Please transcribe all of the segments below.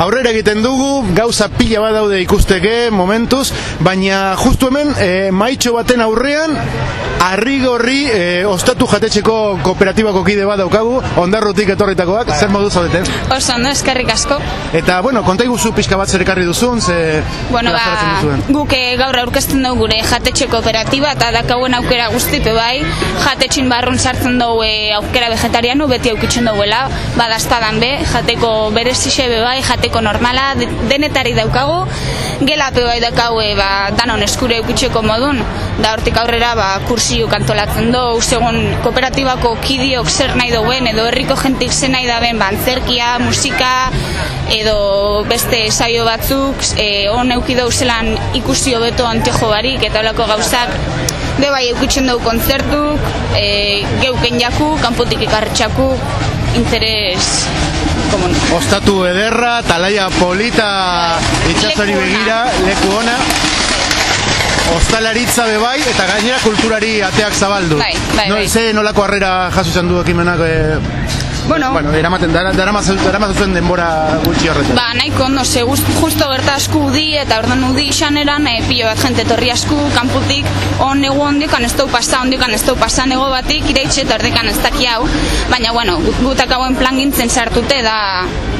aurrera egiten dugu, gauza pila bat daude ikusteke momentuz, baina justu hemen e, maitxo baten aurrean Arrigorri e, ostatu jatetxeko kooperatibako kide bat daukagu, ondarrutik etorritakoak, zer modu zaudeten? Oso, no, eskerrik asko. Eta, bueno, konta iguzu pixka bat zer ekarri duzun, ze... Bueno, ba, guk eh, gaur aurkezten dugu gure jatetxe kooperatiba eta dakauen aukera guztipe bai, jatetxin barrun sartzen dugu aukera vegetariano, beti aukitzen duguela, badaztadan be, jateko berezixe be bai, jateko normala, de- denetari daukagu, gelape bai daukagu e, ba, danon eskure aukitzeko modun, da hortik aurrera ba, kursio kantolatzen dugu, segun kooperatibako kidiok zer nahi duen, edo herriko jentik zer nahi daben, ba, antzerkia, musika, edo beste saio batzuk, e, on euki dau zelan ikusi hobeto antejo barik, eta olako gauzak, be bai eukitzen dugu kontzertuk, e, geuken jaku, kanpotik ikarretxaku, interes. Ostatu ederra, talaia polita, itxasori begira, leku ona. Ostalaritza be bai, eta gainera kulturari ateak zabaldu. Bai, bai, no, bai. Ze nolako harrera jaso izan du ekimenak, e, Bueno, bueno, eramaten, dara, darama, darama zuen denbora gutxi horretan. Ba, nahiko ondo, ze justo berta asku udi, eta ordan udi izan eran, e, pilo bat jente torri asku, kanputik, on nego ondikan ez dau pasa, ondikan ez dau pasa nego batik, iraitxe eta ordekan ez daki hau, baina, bueno, gut- gutak hauen plan gintzen sartute da,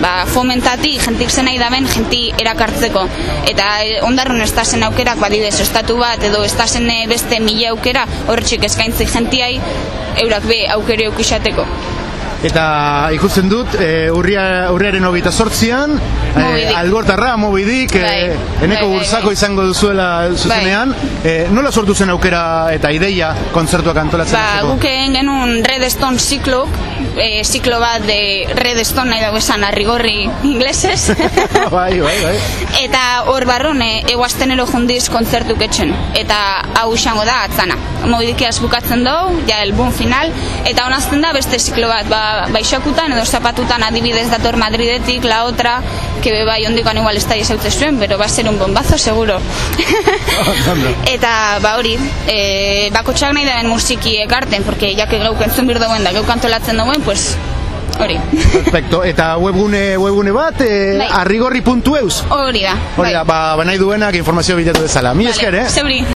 ba, fomentati, jentik zen nahi daben, jenti erakartzeko. Eta e, ondarrun ez zen aukerak, badidez, estatu bat, edo ez zen e, beste mila aukera, horretxik eskaintzi jentiai, eurak be aukere eukixateko. Eta ikusten dut, e, urria, urriaren hogeita sortzian, Moby Dick. algortarra, mobidik, e, Bai, eneko bai, bai, bursako bai. izango duzuela zuzenean. E, nola sortu zen aukera eta ideia kontzertuak antolatzen Ba, hasteko? guk egin genuen Redstone ziklo, e, ziklo bat de Redstone nahi dago esan arrigorri inglesez. bai, bai, bai. Eta hor barron, e, eguaztenero jundiz kontzertuk etxen. Eta hau izango da atzana. Mobidikiaz bukatzen dugu, ja elbun final. Eta honazten da beste ziklo bat, ba, baixakutan edo zapatutan adibidez dator Madridetik, la otra, que bai ondikan igual ez da izaute zuen, pero va a ser un bombazo seguro. Ondo. Eta ba hori, e, bakotxak nahi daren musiki ekarten, porque ja que geuk entzun bir dauen da, geuk antolatzen dauen, pues hori. Perfecto. Eta webgune, webgune bat, e, Bai. arrigorri.eus. Hori da. Hori da, ba, ba nahi duenak informazio bilatu dezala. Mi Vale, esker, eh? Zeuri.